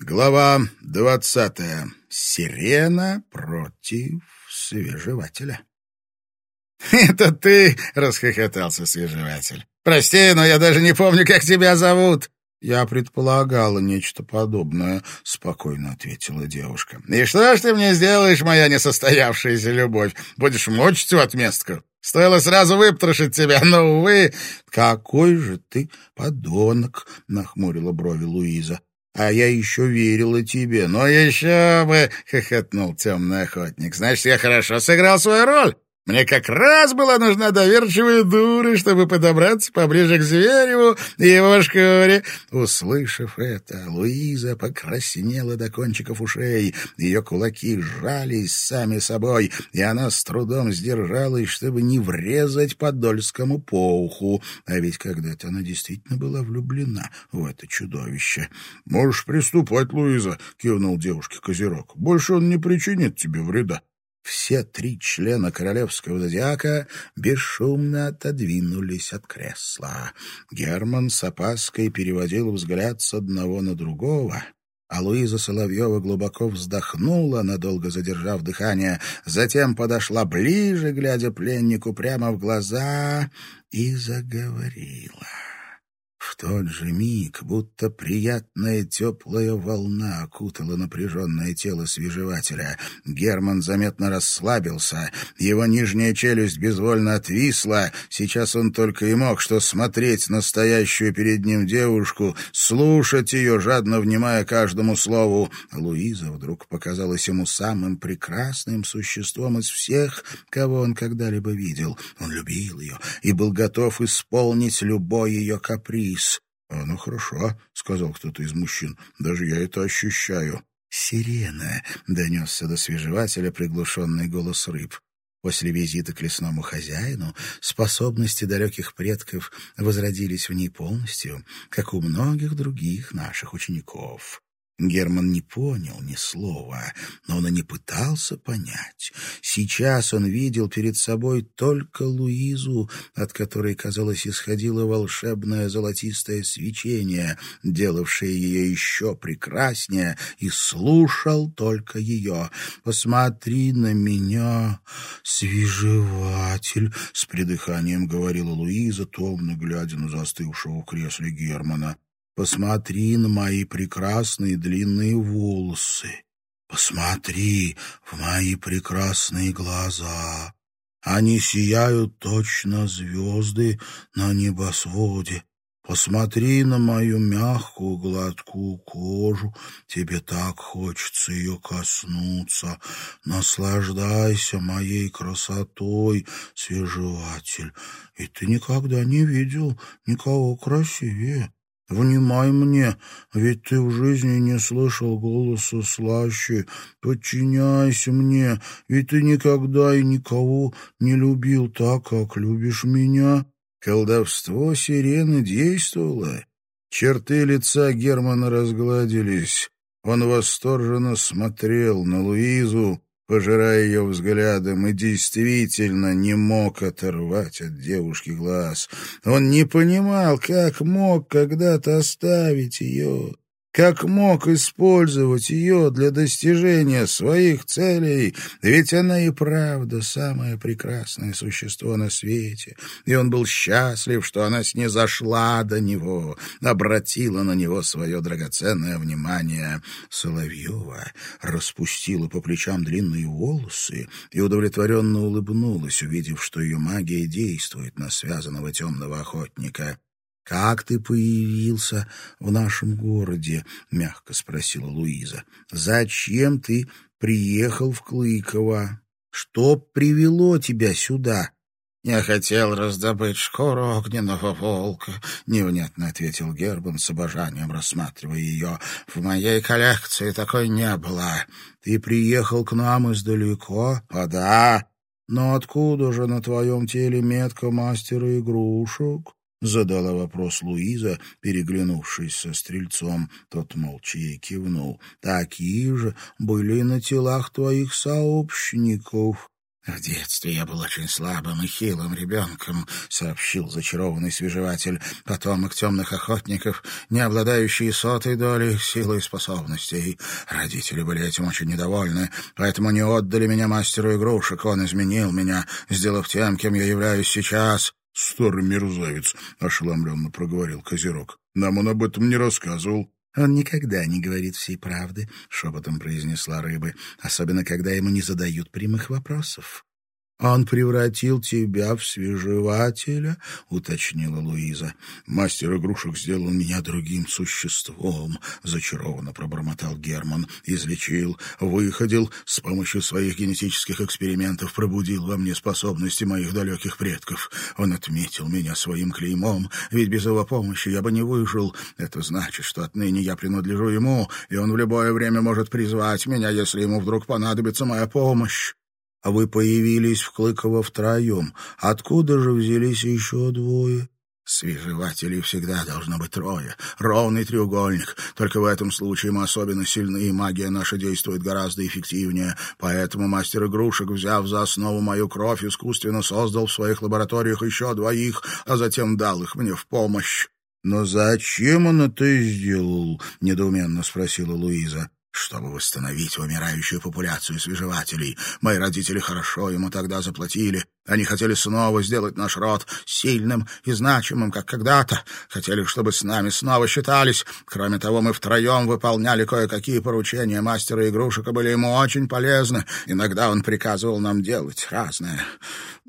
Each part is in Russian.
Глава двадцатая. Сирена против свежевателя. «Это ты!» — расхохотался свежеватель. «Прости, но я даже не помню, как тебя зовут!» «Я предполагала нечто подобное», — спокойно ответила девушка. «И что ж ты мне сделаешь, моя несостоявшаяся любовь? Будешь мочить в отместку? Стоило сразу выпотрошить тебя, но, увы...» «Какой же ты подонок!» — нахмурила брови Луиза. А я еще верила тебе. Ну, еще бы, — хохотнул темный охотник. Значит, я хорошо сыграл свою роль. Мне как раз была нужна доверчивая дура, чтобы подобраться поближе к Звереву и его шкуре. Услышав это, Луиза покраснела до кончиков ушей. Ее кулаки сжались сами собой, и она с трудом сдержалась, чтобы не врезать подольскому по уху. А ведь когда-то она действительно была влюблена в это чудовище. — Можешь приступать, Луиза, — кивнул девушке Козерог. — Больше он не причинит тебе вреда. Все три члена королевского зодиака бесшумно отодвинулись от кресла. Герман с опаской переводил взгляд с одного на другого, а Луиза Соловьева глубоко вздохнула, надолго задержав дыхание, затем подошла ближе, глядя пленнику прямо в глаза, и заговорила. Тот же миг, будто приятная теплая волна окутала напряженное тело свежевателя. Герман заметно расслабился, его нижняя челюсть безвольно отвисла. Сейчас он только и мог что смотреть настоящую перед ним девушку, слушать ее, жадно внимая каждому слову. Луиза вдруг показалась ему самым прекрасным существом из всех, кого он когда-либо видел. Он любил ее и был готов исполнить любой ее каприз вниз. «А, ну хорошо», — сказал кто-то из мужчин, — «даже я это ощущаю». «Сирена», — донесся до свежевателя приглушенный голос рыб. После визита к лесному хозяину способности далеких предков возродились в ней полностью, как у многих других наших учеников. Герман не понял ни слова, но он и не пытался понять. Сейчас он видел перед собой только Луизу, от которой, казалось, исходило волшебное золотистое свечение, делавшее ее еще прекраснее, и слушал только ее. «Посмотри на меня, свежеватель!» — с придыханием говорила Луиза, томно глядя на застывшего в кресле Германа. Посмотри на мои прекрасные длинные волосы. Посмотри в мои прекрасные глаза. Они сияют точно звезды на небосводе. Посмотри на мою мягкую гладкую кожу, тебе так хочется ее коснуться. Наслаждайся моей красотой, свежеватель, и ты никогда не видел никого красивее. Внимай мне, ведь ты в жизни не слышал голоса слаще. Подчиняйся мне, ведь ты никогда и никого не любил так, как любишь меня». Колдовство сирены действовало. Черты лица Германа разгладились. Он восторженно смотрел на Луизу, пожирая ее взглядом, и действительно не мог оторвать от девушки глаз. Он не понимал, как мог когда-то оставить ее. Как мог использовать ее для достижения своих целей? Ведь она и правда самое прекрасное существо на свете. И он был счастлив, что она снизошла до него, обратила на него свое драгоценное внимание. Соловьева распустила по плечам длинные волосы и удовлетворенно улыбнулась, увидев, что ее магия действует на связанного темного охотника. «Как ты появился в нашем городе?» — мягко спросила Луиза. «Зачем ты приехал в Клыково? Что привело тебя сюда?» «Я хотел раздобыть шкуру огненного волка», — невнятно ответил Гербан с обожанием, рассматривая ее. «В моей коллекции такой не было». «Ты приехал к нам издалека?» «О, да». «Но откуда же на твоем теле метка мастера игрушек?» Задала вопрос Луиза, переглянувшись со стрельцом. Тот молча ей кивнул. «Такие же были на телах твоих сообщников». «В детстве я был очень слабым и хилым ребенком», — сообщил зачарованный свежеватель. «Потомок темных охотников, не обладающий сотой долей силы и способностей. Родители были этим очень недовольны, поэтому не отдали меня мастеру игрушек. Он изменил меня, сделав тем, кем я являюсь сейчас». «Старый мерзавец», — ошеломленно проговорил Козерог. «Нам он об этом не рассказывал». «Он никогда не говорит всей правды», — шепотом произнесла рыбы, «особенно когда ему не задают прямых вопросов». «Он превратил тебя в свежевателя?» — уточнила Луиза. «Мастер игрушек сделал меня другим существом», — зачарованно пробормотал Герман. «Излечил, выходил, с помощью своих генетических экспериментов пробудил во мне способности моих далеких предков. Он отметил меня своим клеймом, ведь без его помощи я бы не выжил. Это значит, что отныне я принадлежу ему, и он в любое время может призвать меня, если ему вдруг понадобится моя помощь». А вы появились в Клыково втроем. Откуда же взялись еще двое? Свежевателей всегда должно быть трое. Ровный треугольник. Только в этом случае мы особенно сильны, и магия наша действует гораздо эффективнее. Поэтому мастер игрушек, взяв за основу мою кровь, искусственно создал в своих лабораториях еще двоих, а затем дал их мне в помощь. «Но зачем он это сделал?» — недоуменно спросила Луиза чтобы восстановить умирающую популяцию свежевателей. Мои родители хорошо ему тогда заплатили. Они хотели снова сделать наш род сильным и значимым, как когда-то. Хотели, чтобы с нами снова считались. Кроме того, мы втроем выполняли кое-какие поручения мастера игрушек и были ему очень полезны. Иногда он приказывал нам делать разное.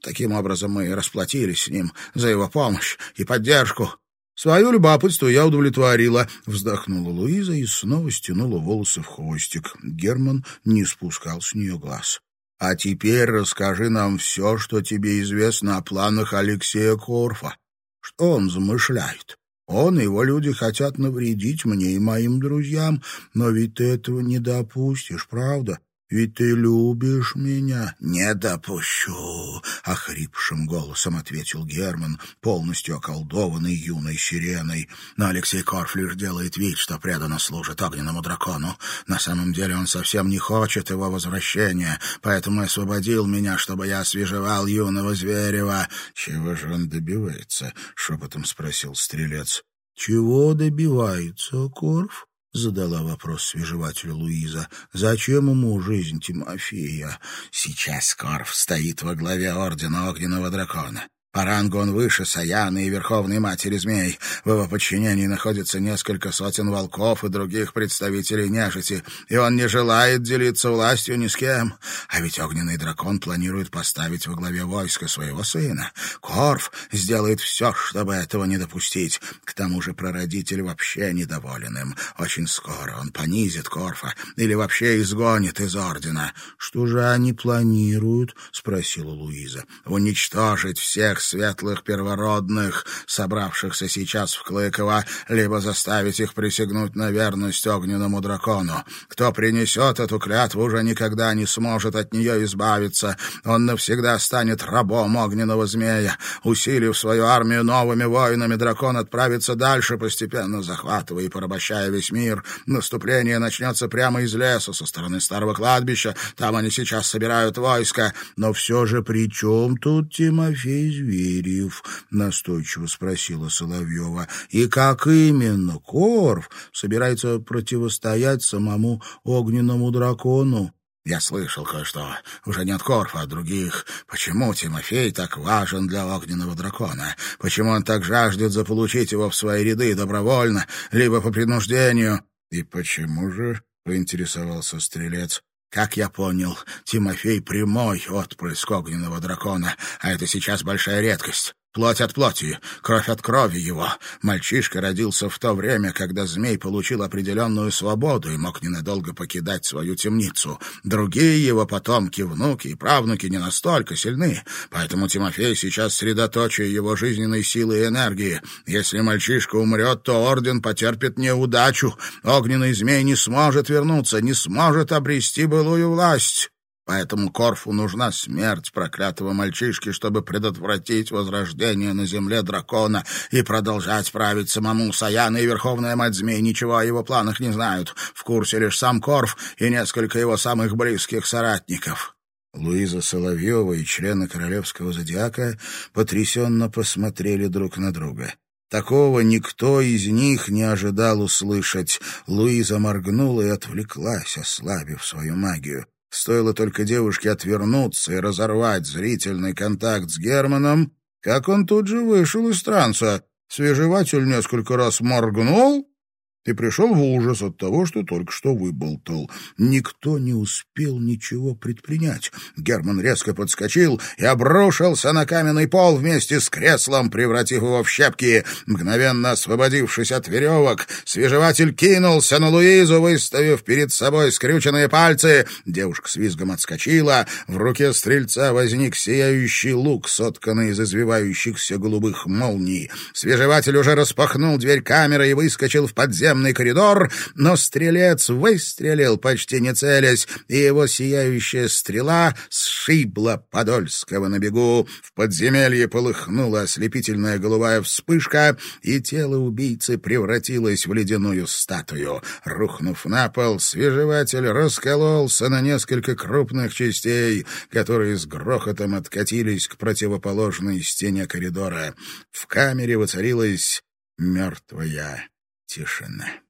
Таким образом, мы расплатились с ним за его помощь и поддержку. «Свое любопытство я удовлетворила», — вздохнула Луиза и снова стянула волосы в хвостик. Герман не спускал с нее глаз. «А теперь расскажи нам все, что тебе известно о планах Алексея Корфа. Что он замышляет? Он и его люди хотят навредить мне и моим друзьям, но ведь ты этого не допустишь, правда?» Ведь ты любишь меня. Не допущу, охрипшим голосом ответил Герман, полностью околдованный юной сиреной. Но Алексей Корф лишь делает вид, что преданно служит огненному дракону. На самом деле он совсем не хочет его возвращения, поэтому освободил меня, чтобы я освежевал юного Зверева. Чего же он добивается? шепотом спросил стрелец. Чего добивается Корф? — задала вопрос свежевателю Луиза. «Зачем ему жизнь Тимофея?» «Сейчас Корф стоит во главе Ордена Огненного Дракона. По рангу он выше Саяны и Верховной Матери Змей. В его подчинении находится несколько сотен волков и других представителей нежити, и он не желает делиться властью ни с кем. А ведь огненный дракон планирует поставить во главе войска своего сына. Корф сделает все, чтобы этого не допустить. К тому же прародитель вообще недоволен им. Очень скоро он понизит Корфа или вообще изгонит из Ордена. — Что же они планируют? — спросила Луиза. — Уничтожить всех всех светлых первородных, собравшихся сейчас в Клыково, либо заставить их присягнуть на верность огненному дракону. Кто принесет эту клятву, уже никогда не сможет от нее избавиться. Он навсегда станет рабом огненного змея. Усилив свою армию новыми воинами, дракон отправится дальше, постепенно захватывая и порабощая весь мир. Наступление начнется прямо из леса, со стороны старого кладбища. Там они сейчас собирают войско. Но все же при чем тут Тимофей Зверев? — настойчиво спросила Соловьева. — И как именно Корф собирается противостоять самому огненному дракону? Я слышал кое-что, уже не от Корфа, а от других. Почему Тимофей так важен для огненного дракона? Почему он так жаждет заполучить его в свои ряды добровольно, либо по принуждению? И почему же, — поинтересовался стрелец, как я понял, Тимофей прямой отпрыск огненного дракона, а это сейчас большая редкость. Плоть от плоти, кровь от крови его. Мальчишка родился в то время, когда змей получил определенную свободу и мог ненадолго покидать свою темницу. Другие его потомки, внуки и правнуки не настолько сильны, поэтому Тимофей сейчас средоточие его жизненной силы и энергии. Если мальчишка умрет, то орден потерпит неудачу. Огненный змей не сможет вернуться, не сможет обрести былую власть. Поэтому Корфу нужна смерть проклятого мальчишки, чтобы предотвратить возрождение на земле дракона и продолжать править самому Саяна и Верховная Мать Змей ничего о его планах не знают. В курсе лишь сам Корф и несколько его самых близких соратников. Луиза Соловьева и члены королевского зодиака потрясенно посмотрели друг на друга. Такого никто из них не ожидал услышать. Луиза моргнула и отвлеклась, ослабив свою магию. Стоило только девушке отвернуться и разорвать зрительный контакт с Германом, как он тут же вышел из транса. Свежеватель несколько раз моргнул и пришел в ужас от того, что только что выболтал. Никто не успел ничего предпринять. Герман резко подскочил и обрушился на каменный пол вместе с креслом, превратив его в щепки. Мгновенно освободившись от веревок, свежеватель кинулся на Луизу, выставив перед собой скрюченные пальцы. Девушка с визгом отскочила. В руке стрельца возник сияющий лук, сотканный из извивающихся голубых молний. Свежеватель уже распахнул дверь камеры и выскочил в подземный подземный коридор, но стрелец выстрелил, почти не целясь, и его сияющая стрела сшибла Подольского на бегу. В подземелье полыхнула ослепительная голубая вспышка, и тело убийцы превратилось в ледяную статую. Рухнув на пол, свежеватель раскололся на несколько крупных частей, которые с грохотом откатились к противоположной стене коридора. В камере воцарилась мертвая тишина.